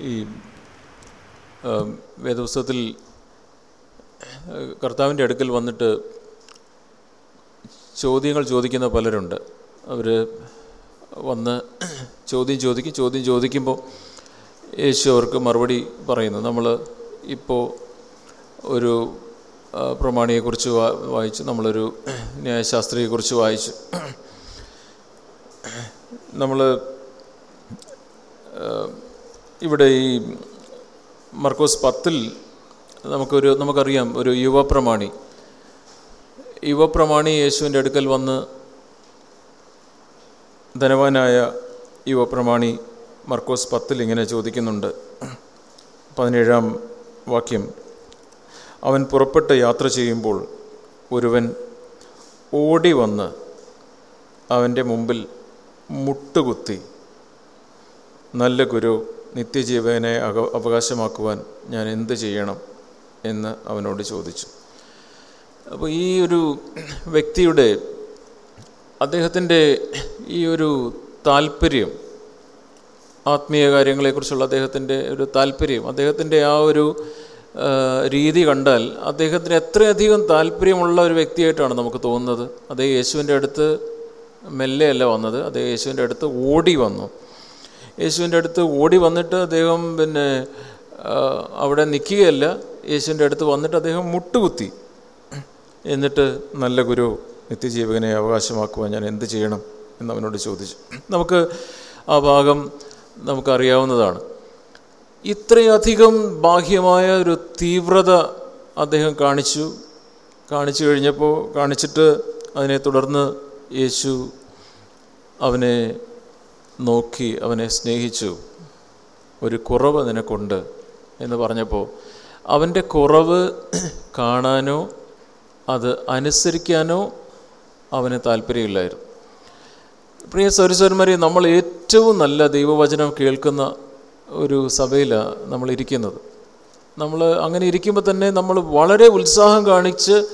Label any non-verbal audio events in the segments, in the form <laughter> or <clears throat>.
ഈ വേദപുസ്തകത്തിൽ കർത്താവിന്റെ അടുക്കൽ വന്നിട്ട് ചോദ്യങ്ങൾ ചോദിക്കുന്ന പലരുണ്ട്. അവർ വന്ന് ചോദ്യം ചോദിക്കും. ചോദ്യം ചോദിക്കുമ്പോൾ യേശു അവർക്ക് മറുപടി പറയുന്നു. നമ്മൾ ഇപ്പോൾ ഒരു പ്രമാണിയെക്കുറിച്ച് വായിച്ചു നമ്മളൊരു ന്യായശാസ്ത്രിയെക്കുറിച്ച് വായിച്ചു നമ്മൾ ഇവിടെ ഈ മർക്കോസ് പത്തിൽ നമുക്കൊരു നമുക്കറിയാം ഒരു യുവപ്രമാണി. യുവപ്രമാണി യേശുവിന്റെ അടുക്കൽ വന്ന് ധനവാനായ യുവപ്രമാണി മർക്കോസ് പത്തിൽ ഇങ്ങനെ ചോദിക്കുന്നുണ്ട്. പതിനേഴാം വാക്യം. അവൻ പുറപ്പെട്ട് യാത്ര ചെയ്യുമ്പോൾ ഒരുവൻ ഓടി വന്ന് അവന്റെ മുമ്പിൽ മുട്ടുകുത്തി നല്ല ഗുരു നിത്യജീവനെ അവകാശമാക്കുവാൻ ഞാൻ എന്ത് ചെയ്യണം എന്ന് അവനോട് ചോദിച്ചു. അപ്പോൾ ഈ ഒരു വ്യക്തിയുടെ അദ്ദേഹത്തിന്റെ ഈ ഒരു താല്പര്യം ആത്മീയ കാര്യങ്ങളെക്കുറിച്ചുള്ള അദ്ദേഹത്തിന്റെ ഒരു താല്പര്യം അദ്ദേഹത്തിന്റെ ആ ഒരു രീതി കണ്ടാൽ അദ്ദേഹത്തിന് എത്രയധികം താല്പര്യമുള്ള ഒരു വ്യക്തിയായിട്ടാണ് നമുക്ക് തോന്നുന്നത്. അദ്ദേഹം യേശുവിന്റെ അടുത്ത് മെല്ലെയല്ല വന്നത്. അദ്ദേഹം യേശുവിന്റെ അടുത്ത് ഓടി വന്നു. യേശുവിന്റെ അടുത്ത് ഓടി വന്നിട്ട് അദ്ദേഹം പിന്നെ അവിടെ നിൽക്കുകയല്ല. യേശുവിന്റെ അടുത്ത് വന്നിട്ട് അദ്ദേഹം മുട്ടുകുത്തി. എന്നിട്ട് നല്ല ഗുരു നിത്യജീവകനെ അവകാശമാക്കുവാൻ ഞാൻ എന്ത് ചെയ്യണം എന്ന് അവനോട് ചോദിച്ചു. നമുക്ക് ആ ഭാഗം നമുക്കറിയാവുന്നതാണ്. ഇത്രയധികം ബാഹ്യമായ ഒരു തീവ്രത അദ്ദേഹം കാണിച്ചു. കാണിച്ചു കഴിഞ്ഞപ്പോൾ കാണിച്ചിട്ട് അതിനെ തുടർന്ന് യേശു അവനെ നോക്കി അവനെ സ്നേഹിച്ചു. ഒരു കുറവ് നിനക്കുണ്ട് എന്ന് പറഞ്ഞപ്പോൾ അവന്റെ കുറവ് കാണാനോ അത് അനുസരിക്കാനോ അവന് താല്പര്യമില്ലായിരുന്നു. പ്രിയ സൗരസ്വരന്മാരെ നമ്മൾ ഏറ്റവും നല്ല ദൈവവചനം കേൾക്കുന്ന ഒരു സഭയിലാണ് നമ്മൾ ഇരിക്കുന്നത്. നമ്മൾ അങ്ങനെ ഇരിക്കുമ്പോൾ തന്നെ നമ്മൾ വളരെ ഉത്സാഹം കാണിച്ച്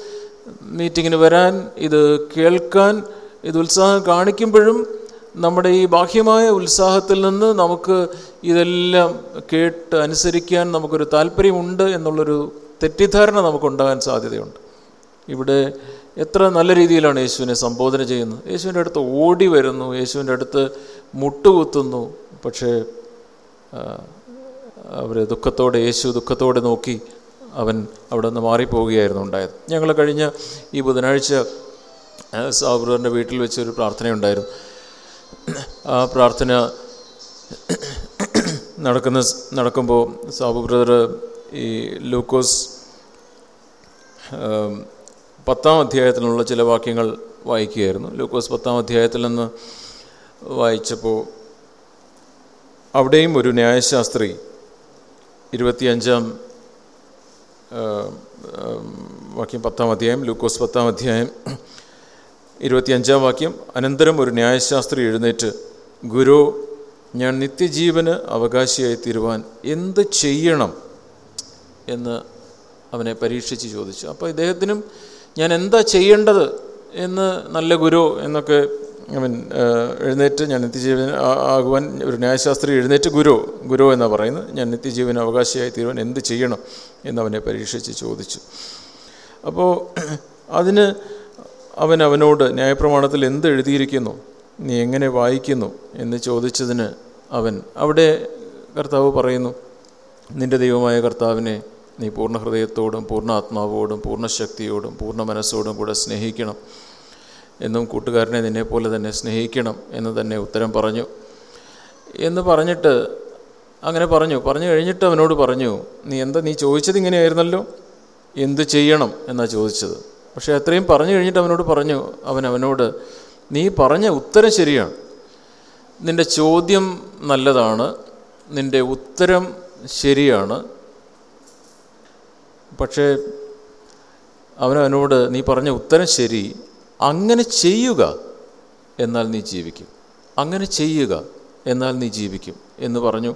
മീറ്റിങ്ങിന് വരാൻ ഇത് കേൾക്കാൻ ഇത് ഉത്സാഹം കാണിക്കുമ്പോഴും നമ്മുടെ ഈ ബാഹ്യമായ ഉത്സാഹത്തിൽ നിന്ന് നമുക്ക് ഇതെല്ലാം കേട്ട് അനുസരിക്കാൻ നമുക്കൊരു താല്പര്യമുണ്ട് എന്നുള്ളൊരു തെറ്റിദ്ധാരണ നമുക്കുണ്ടാകാൻ സാധ്യതയുണ്ട്. ഇവിടെ എത്ര നല്ല രീതിയിലാണ് യേശുവിനെ സംബോധന ചെയ്യുന്നത്. യേശുവിന്റെ അടുത്ത് ഓടി വരുന്നു യേശുവിന്റെ അടുത്ത് മുട്ടുകുത്തുന്നു. പക്ഷേ അവർ ദുഃഖത്തോടെ യേശു ദുഃഖത്തോടെ നോക്കി അവൻ അവിടെ നിന്ന് മാറിപ്പോവുകയായിരുന്നു ഉണ്ടായത്. ഞങ്ങൾ കഴിഞ്ഞ ഈ ബുധനാഴ്ച സാബുറിന്റെ വീട്ടിൽ വെച്ചൊരു പ്രാർത്ഥനയുണ്ടായിരുന്നു. ആ പ്രാർത്ഥന നടക്കുന്ന നടക്കുമ്പോൾ സാബു ബ്രദർ ഈ ലൂക്കോസ് പത്താം അധ്യായത്തിലുള്ള ചില വാക്യങ്ങൾ വായിക്കുകയായിരുന്നു. ലൂക്കോസ് പത്താം അധ്യായത്തിൽ നിന്ന് വായിച്ചപ്പോൾ അവിടെയും ഒരു ന്യായശാസ്ത്രി ഇരുപത്തിയഞ്ചാം വാക്യം പത്താം അധ്യായം ലൂക്കോസ് പത്താം അധ്യായം ഇരുപത്തിയഞ്ചാം വാക്യം അനന്തരം ഒരു ന്യായശാസ്ത്രി എഴുന്നേറ്റ് ഗുരു ഞാൻ നിത്യജീവന് അവകാശിയായി തീരുവാൻ എന്ത് ചെയ്യണം എന്ന് അവനെ പരീക്ഷിച്ച് ചോദിച്ചു. അപ്പോൾ ഇദ്ദേഹത്തിനും ഞാൻ എന്താ ചെയ്യേണ്ടത് എന്ന് നല്ല ഗുരു എന്നൊക്കെ അവൻ എഴുന്നേറ്റ് ഞാൻ നിത്യജീവൻ ആകുവാൻ ഒരു ന്യായശാസ്ത്രി എഴുന്നേറ്റ് ഗുരു ഗുരു എന്നാണ് പറയുന്നത്. ഞാൻ നിത്യജീവൻ അവകാശിയായി തീരുവാൻ എന്ത് ചെയ്യണം എന്നവനെ പരീക്ഷിച്ച് ചോദിച്ചു. അപ്പോൾ അതിന് അവൻ അവനോട് ന്യായപ്രമാണത്തിൽ എന്ത് എഴുതിയിരിക്കുന്നു? നീ എങ്ങനെ വായിക്കുന്നു എന്ന് ചോദിച്ചതിന് അവൻ അവിടെ കർത്താവ് പറയുന്നു നിന്റെ ദൈവമായ കർത്താവിനെ നീ പൂർണ ഹൃദയത്തോടും പൂർണ ആത്മാവോടും പൂർണ ശക്തിയോടും പൂർണ മനസ്സോടും കൂടെ സ്നേഹിക്കണം എന്നും കൂട്ടുകാരനെ നിന്നെപ്പോലെ തന്നെ സ്നേഹിക്കണം എന്ന് തന്നെ ഉത്തരം പറഞ്ഞു. എന്ന് പറഞ്ഞിട്ട് അങ്ങനെ പറഞ്ഞു. പറഞ്ഞു കഴിഞ്ഞിട്ട് അവനോട് പറഞ്ഞു നീ എന്താ നീ ചോദിച്ചത് ഇങ്ങനെയായിരുന്നല്ലോ? എന്ത് ചെയ്യണം? എന്നാണ് ചോദിച്ചത്. പക്ഷേ അത്രയും പറഞ്ഞു കഴിഞ്ഞിട്ട് അവനോട് പറഞ്ഞു അവൻ അവനോട് നീ പറഞ്ഞ ഉത്തരം ശരിയാണ്. നിന്റെ ചോദ്യം നല്ലതാണ്. നിന്റെ ഉത്തരം ശരിയാണ്. പക്ഷേ അവനവനോട് നീ പറഞ്ഞ ഉത്തരം ശരി. അങ്ങനെ ചെയ്യുക എന്നാൽ നീ ജീവിക്കും. അങ്ങനെ ചെയ്യുക എന്നാൽ നീ ജീവിക്കും എന്ന് പറഞ്ഞു.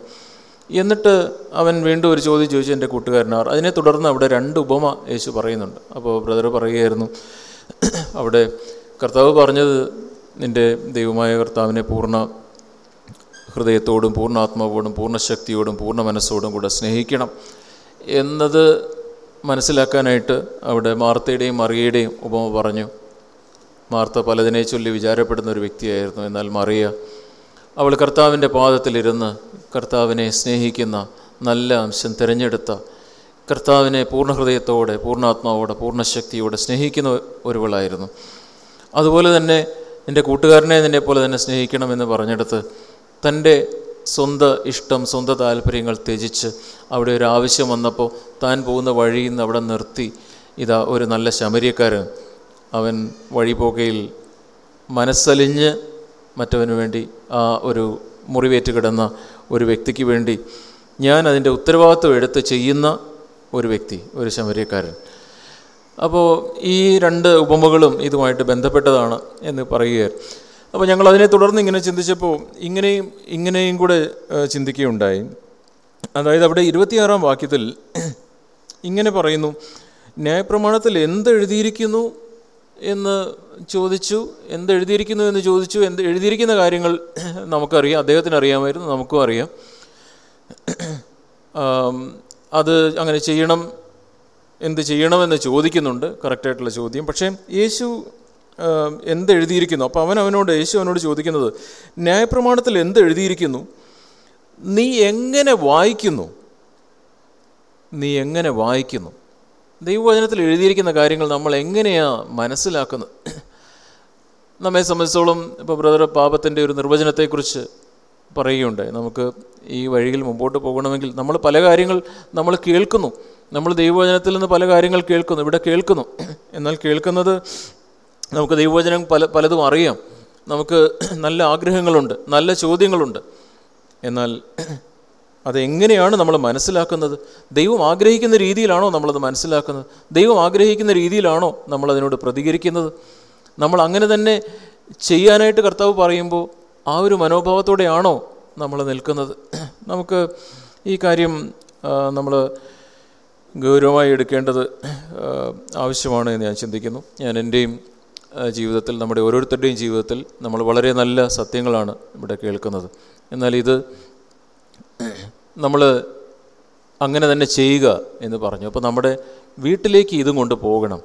എന്നിട്ട് അവൻ വീണ്ടും ഒരു ചോദ്യം ചോദിച്ചു എന്റെ കൂട്ടുകാരനാർ. അതിനെ തുടർന്ന് അവിടെ രണ്ട് ഉപമ യേശു പറയുന്നുണ്ട്. അപ്പോൾ ബ്രദർ പറയുകയായിരുന്നു അവിടെ കർത്താവ് പറഞ്ഞത് നിന്റെ ദൈവമായ കർത്താവിനെ പൂർണ ഹൃദയത്തോടും പൂർണാത്മാവോടും പൂർണശക്തിയോടും പൂർണ മനസ്സോടും കൂടെ സ്നേഹിക്കണം എന്നത് മനസ്സിലാക്കാനായിട്ട് അവിടെ മാർത്തയുടെയും മറിയയുടെയും ഉപമ പറഞ്ഞു. മാർത്ത പലതിനെ ചൊല്ലി വിചാരപ്പെടുന്ന ഒരു വ്യക്തിയായിരുന്നു. എന്നാൽ മറിയ അവൾ കർത്താവിന്റെ പാദത്തിലിരുന്ന് കർത്താവിനെ സ്നേഹിക്കുന്ന നല്ല അംശം തിരഞ്ഞെടുത്ത കർത്താവിനെ പൂർണ ഹൃദയത്തോടെ പൂർണാത്മാവോടെ പൂർണശക്തിയോടെ സ്നേഹിക്കുന്ന ഒരുവളായിരുന്നു. അതുപോലെ തന്നെ എന്റെ കൂട്ടുകാരനെ നിന്നെ പോലെ തന്നെ സ്നേഹിക്കണമെന്ന് പറഞ്ഞെടുത്ത് തന്റെ സ്വന്തം ഇഷ്ടം സ്വന്തം താല്പര്യങ്ങൾ ത്യജിച്ച് അവിടെ ഒരു ആവശ്യം വന്നപ്പോൾ താൻ പോകുന്ന വഴിയിൽ നിന്ന് അവിടെ നിർത്തി. ഇതാ ഒരു നല്ല ശമര്യക്കാരൻ. അവൻ വഴിപോക്കയിൽ മനസ്സലിഞ്ഞ് മറ്റവന് വേണ്ടി ആ ഒരു മുറിവേറ്റ് കിടന്ന ഒരു വ്യക്തിക്ക് വേണ്ടി ഞാൻ അതിന്റെ ഉത്തരവാദിത്വം എടുത്ത് ചെയ്യുന്ന ഒരു വ്യക്തി ഒരു ശമര്യക്കാരൻ. അപ്പോൾ ഈ രണ്ട് ഉപമകളും ഇതുമായിട്ട് ബന്ധപ്പെട്ടതാണ് എന്ന് പറയുകയായിരുന്നു. അപ്പോൾ ഞങ്ങൾ അതിനെ തുടർന്ന് ഇങ്ങനെ ചിന്തിച്ചപ്പോൾ ഇങ്ങനെയും ഇങ്ങനെയും കൂടെ ചിന്തിക്കുകയുണ്ടായി. അതായത് അവിടെ ഇരുപത്തിയാറാം വാക്യത്തിൽ ഇങ്ങനെ പറയുന്നു ന്യായപ്രമാണത്തിൽ എന്തെഴുതിയിരിക്കുന്നു എന്ന് ചോദിച്ചു എന്തെഴുതിയിരിക്കുന്നു എന്ന് ചോദിച്ചു എന്ത് എഴുതിയിരിക്കുന്ന കാര്യങ്ങൾ നമുക്കറിയാം അദ്ദേഹത്തിന് അറിയാമായിരുന്നു നമുക്കും അറിയാം. അത് അങ്ങനെ ചെയ്യണം എന്ത് ചെയ്യണമെന്ന് ചോദിക്കുന്നുണ്ട് കറക്റ്റായിട്ടുള്ള ചോദ്യം. പക്ഷേ യേശു എന്തെഴുതിയിരിക്കുന്നു? അപ്പോൾ അവൻ അവനോട് യേശു അവനോട് ചോദിക്കുന്നത് ന്യായപ്രമാണത്തിൽ എന്തെഴുതിയിരിക്കുന്നു? നീ എങ്ങനെ വായിക്കുന്നു? നീ എങ്ങനെ വായിക്കുന്നു? ദൈവവചനത്തിൽ എഴുതിയിരിക്കുന്ന കാര്യങ്ങൾ നമ്മൾ എങ്ങനെയാണ് മനസ്സിലാക്കുന്നത്? നമ്മെ സംബന്ധിച്ചോളം ഇപ്പോൾ ബ്രദർ പാപത്തിന്റെ ഒരു നിർവചനത്തെക്കുറിച്ച് പറയുകയുണ്ടായി. നമുക്ക് ഈ വഴിയിൽ മുമ്പോട്ട് പോകണമെങ്കിൽ നമ്മൾ പല കാര്യങ്ങൾ നമ്മൾ കേൾക്കുന്നു. നമ്മൾ ദൈവവചനത്തിൽ നിന്ന് പല കാര്യങ്ങൾ കേൾക്കുന്നു. ഇവിടെ കേൾക്കുന്നു. എന്നാൽ കേൾക്കുന്നത് നമുക്ക് ദൈവവചനം പല പലതും അറിയാം. നമുക്ക് നല്ല ആഗ്രഹങ്ങളുണ്ട് നല്ല ചോദ്യങ്ങളുണ്ട്. എന്നാൽ അതെങ്ങനെയാണ് നമ്മൾ മനസ്സിലാക്കുന്നത്? ദൈവം ആഗ്രഹിക്കുന്ന രീതിയിലാണോ നമ്മളത് മനസ്സിലാക്കുന്നത്? ദൈവം ആഗ്രഹിക്കുന്ന രീതിയിലാണോ നമ്മളതിനോട് പ്രതികരിക്കുന്നത്? നമ്മൾ അങ്ങനെ തന്നെ ചെയ്യാനായിട്ട് കർത്താവ് പറയുമ്പോൾ ആ ഒരു മനോഭാവത്തോടെയാണോ നമ്മൾ നിൽക്കുന്നത്? നമുക്ക് ഈ കാര്യം നമ്മൾ ഗൗരവമായി എടുക്കേണ്ടത് ആവശ്യമാണ് എന്ന് ഞാൻ ചിന്തിക്കുന്നു. ഞാൻ എന്റെയും ജീവിതത്തിൽ നമ്മുടെ ഓരോരുത്തരുടെയും ജീവിതത്തിൽ നമ്മൾ വളരെ നല്ല സത്യങ്ങളാണ് ഇവിടെ കേൾക്കുന്നത്. എന്നാൽ ഇത് നമ്മൾ അങ്ങനെ തന്നെ ചെയ്യുക എന്ന് പറഞ്ഞു. അപ്പോൾ നമ്മുടെ വീട്ടിലേക്ക് ഇതും കൊണ്ട് പോകണം.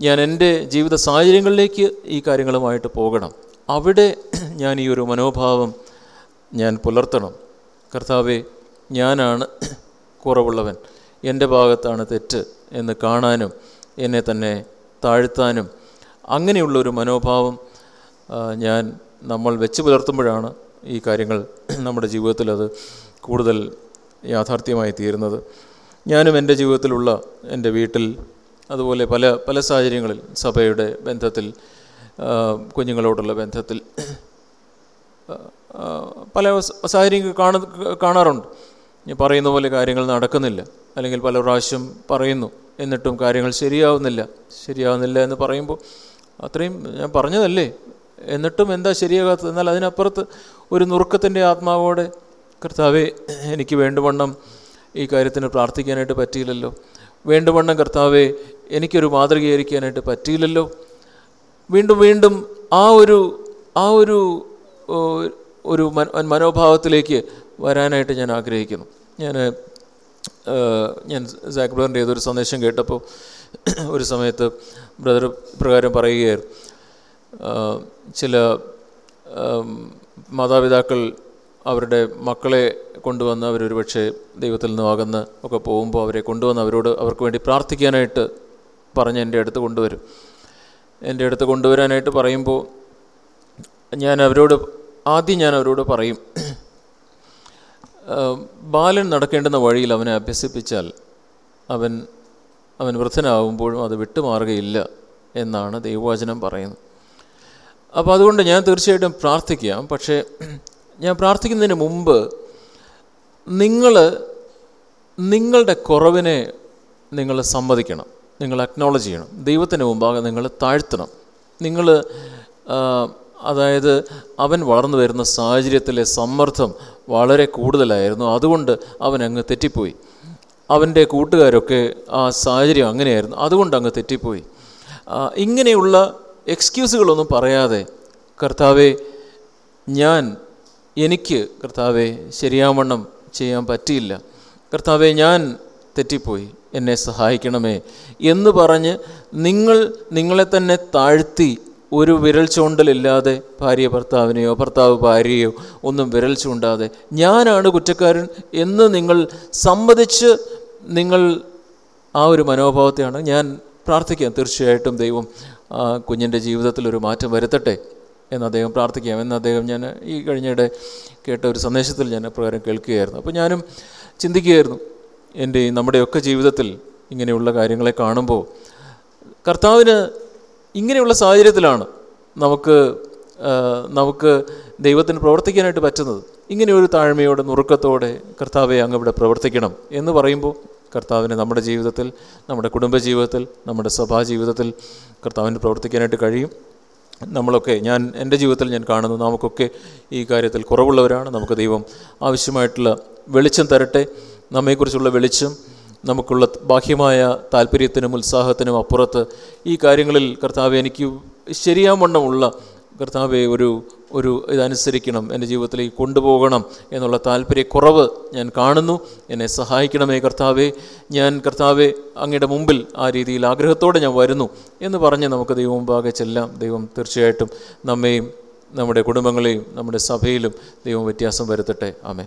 ഞാൻ എന്റെ ജീവിത സാഹചര്യങ്ങളിലേക്ക് ഈ കാര്യങ്ങളുമായിട്ട് പോകണം. അവിടെ ഞാൻ ഈ ഒരു മനോഭാവം ഞാൻ പുലർത്തണം. കർത്താവെ ഞാനാണ് കുറവുള്ളവൻ. എന്റെ ഭാഗത്താണ് തെറ്റ് എന്ന് കാണാനും എന്നെ തന്നെ താഴ്ത്താനും അങ്ങനെയുള്ള ഒരു മനോഭാവം ഞാൻ നമ്മൾ വെച്ച് പുലർത്തുമ്പോഴാണ് ഈ കാര്യങ്ങൾ <clears throat> നമ്മുടെ ജീവിതത്തിൽ അത് കൂടുതൽ യാഥാർത്ഥ്യമായി തീരുന്നത്. ഞാനും എന്റെ ജീവിതത്തിലുള്ള എന്റെ വീട്ടിൽ അതുപോലെ പല പല സാഹചര്യങ്ങളിൽ സഭയുടെ ബന്ധത്തിൽ കുഞ്ഞുങ്ങളോടുള്ള ബന്ധത്തിൽ <clears throat> പല സാഹചര്യങ്ങൾ കാണാറുണ്ട്. ഈ പറയുന്ന പോലെ കാര്യങ്ങൾ നടക്കുന്നില്ല. അല്ലെങ്കിൽ പല പ്രാവശ്യം പറയുന്നു. എന്നിട്ടും കാര്യങ്ങൾ ശരിയാവുന്നില്ല. ശരിയാവുന്നില്ല എന്ന് പറയുമ്പോൾ അത്രയും ഞാൻ പറഞ്ഞതല്ലേ? എന്നിട്ടും എന്താ ശരിയാകാത്തത്? എന്നാൽ അതിനപ്പുറത്ത് ഒരു നുറുക്കത്തിന്റെ ആത്മാവോടെ കർത്താവെ എനിക്ക് വേണ്ടുവണ്ണം ഈ കാര്യത്തിന് പ്രാർത്ഥിക്കാനായിട്ട് പറ്റിയില്ലല്ലോ. വേണ്ടുവണ്ണം കർത്താവെ എനിക്കൊരു മാതൃകയായിരിക്കാനായിട്ട് പറ്റിയില്ലല്ലോ. വീണ്ടും വീണ്ടും ആ ഒരു ആ ഒരു ഒരു മനോഭാവത്തിലേക്ക് വരാനായിട്ട് ഞാൻ ആഗ്രഹിക്കുന്നു. ഞാൻ ഞാൻ സാക്ബ്ലറിന്റെ ഏതൊരു സന്ദേശം കേട്ടപ്പോൾ ഒരു സമയത്ത് ബ്രദർ പ്രകാരം പറയുകയായിരുന്നു. ചില മാതാപിതാക്കൾ അവരുടെ മക്കളെ കൊണ്ടുവന്ന് അവരൊരു പക്ഷേ ദൈവത്തിൽ നിന്ന് അകന്ന് ഒക്കെ പോകുമ്പോൾ അവരെ കൊണ്ടുവന്ന് അവരോട് അവർക്ക് വേണ്ടി പ്രാർത്ഥിക്കാനായിട്ട് പറഞ്ഞ് എന്റെ അടുത്ത് കൊണ്ടുവരും. എന്റെ അടുത്ത് കൊണ്ടുവരാനായിട്ട് പറയുമ്പോൾ ഞാൻ അവരോട് ആദ്യം ഞാൻ അവരോട് പറയും. ബാലൻ നടക്കേണ്ടുന്ന വഴിയിൽ അവനെ അഭ്യസിപ്പിച്ചാൽ അവൻ അവൻ വൃദ്ധനാകുമ്പോഴും അത് വിട്ടുമാറുകയില്ല എന്നാണ് ദൈവവചനം പറയുന്നത്. അപ്പോൾ അതുകൊണ്ട് ഞാൻ തീർച്ചയായിട്ടും പ്രാർത്ഥിക്കാം. പക്ഷേ ഞാൻ പ്രാർത്ഥിക്കുന്നതിന് മുമ്പ് നിങ്ങൾ നിങ്ങളുടെ കുറവിനെ നിങ്ങൾ സമ്മതിക്കണം. നിങ്ങൾ അക്നോളജ് ചെയ്യണം. ദൈവത്തിന് മുമ്പാകെ നിങ്ങൾ താഴ്ത്തണം. നിങ്ങൾ അതായത് അവൻ വളർന്നു വരുന്ന സാഹചര്യത്തിലെ സമ്മർദ്ദം വളരെ കൂടുതലായിരുന്നു. അതുകൊണ്ട് അവൻ അങ്ങ് തെറ്റിപ്പോയി. അവന്റെ കൂട്ടുകാരൊക്കെ ആ സാഹചര്യം അങ്ങനെയായിരുന്നു. അതുകൊണ്ട് അങ്ങ് തെറ്റിപ്പോയി. ഇങ്ങനെയുള്ള എക്സ്ക്യൂസുകളൊന്നും പറയാതെ കർത്താവെ ഞാൻ എനിക്ക് കർത്താവെ ശരിയാവണ്ണം ചെയ്യാൻ പറ്റിയില്ല. കർത്താവെ ഞാൻ തെറ്റിപ്പോയി. എന്നെ സഹായിക്കണമേ. എന്ന് പറഞ്ഞ് നിങ്ങൾ നിങ്ങളെ തന്നെ താഴ്ത്തി ഒരു വിരൽ ചൂണ്ടലില്ലാതെ ഭാര്യ ഭർത്താവിനെയോ ഭർത്താവ് ഭാര്യയോ ഒന്നും വിരൽ ചൂണ്ടാതെ ഞാനാണ് കുറ്റക്കാരൻ എന്ന് നിങ്ങൾ സമ്മതിച്ച് നിങ്ങൾ ആ ഒരു മനോഭാവത്തെയാണ് ഞാൻ പ്രാർത്ഥിക്കാം. തീർച്ചയായിട്ടും ദൈവം കുഞ്ഞിന്റെ ജീവിതത്തിൽ ഒരു മാറ്റം വരുത്തട്ടെ എന്ന് അദ്ദേഹം പ്രാർത്ഥിക്കാം. എന്ന് അദ്ദേഹം ഞാൻ ഈ കഴിഞ്ഞിടെ കേട്ട ഒരു സന്ദേശത്തിൽ ഞാൻ അപ്രകാരം കേൾക്കുകയായിരുന്നു. അപ്പോൾ ഞാനും ചിന്തിക്കുകയായിരുന്നു എന്റെ നമ്മുടെയൊക്കെ ജീവിതത്തിൽ ഇങ്ങനെയുള്ള കാര്യങ്ങളെ കാണുമ്പോൾ കർത്താവിന് ഇങ്ങനെയുള്ള സാഹചര്യത്തിലാണ് നമുക്ക് നമുക്ക് ദൈവത്തിന് പ്രവർത്തിക്കാനായിട്ട് പറ്റുന്നത്. ഇങ്ങനെ ഒരു താഴ്മയോടെ നുറുക്കത്തോടെ കർത്താവെ അങ്ങ് ഇവിടെ പ്രവർത്തിക്കണം എന്ന് പറയുമ്പോൾ കർത്താവിന് നമ്മുടെ ജീവിതത്തിൽ നമ്മുടെ കുടുംബ ജീവിതത്തിൽ നമ്മുടെ സഭാ ജീവിതത്തിൽ കർത്താവിന് പ്രവർത്തിക്കാനായിട്ട് കഴിയും. നമ്മളൊക്കെ ഞാൻ എന്റെ ജീവിതത്തിൽ ഞാൻ കാണുന്നു നമുക്കൊക്കെ ഈ കാര്യത്തിൽ കുറവുള്ളവരാണ്. നമുക്ക് ദൈവം ആവശ്യമായിട്ടുള്ള വെളിച്ചം തരട്ടെ. നമ്മെക്കുറിച്ചുള്ള വെളിച്ചം നമുക്കുള്ള ബാഹ്യമായ താല്പര്യത്തിനും ഉത്സാഹത്തിനും അപ്പുറത്ത് ഈ കാര്യങ്ങളിൽ കർത്താവ് എനിക്ക് ശരിയാവണ്ണമുള്ള കർത്താവെ ഒരു ഒരു ഇതനുസരിക്കണം എന്റെ ജീവിതത്തിലേക്ക് കൊണ്ടുപോകണം എന്നുള്ള താല്പര്യക്കുറവ് ഞാൻ കാണുന്നു. എന്നെ സഹായിക്കണമേ കർത്താവെ. ഞാൻ കർത്താവെ അങ്ങയുടെ മുമ്പിൽ ആ രീതിയിൽ ആഗ്രഹത്തോടെ ഞാൻ വരുന്നു എന്ന് പറഞ്ഞ് നമുക്ക് ദൈവം മുമ്പാകെ ചെല്ലാം. ദൈവം തീർച്ചയായിട്ടും നമ്മെയും നമ്മുടെ കുടുംബങ്ങളെയും നമ്മുടെ സഭയിലും ദൈവം വ്യത്യാസം വരുത്തട്ടെ. ആമേൻ.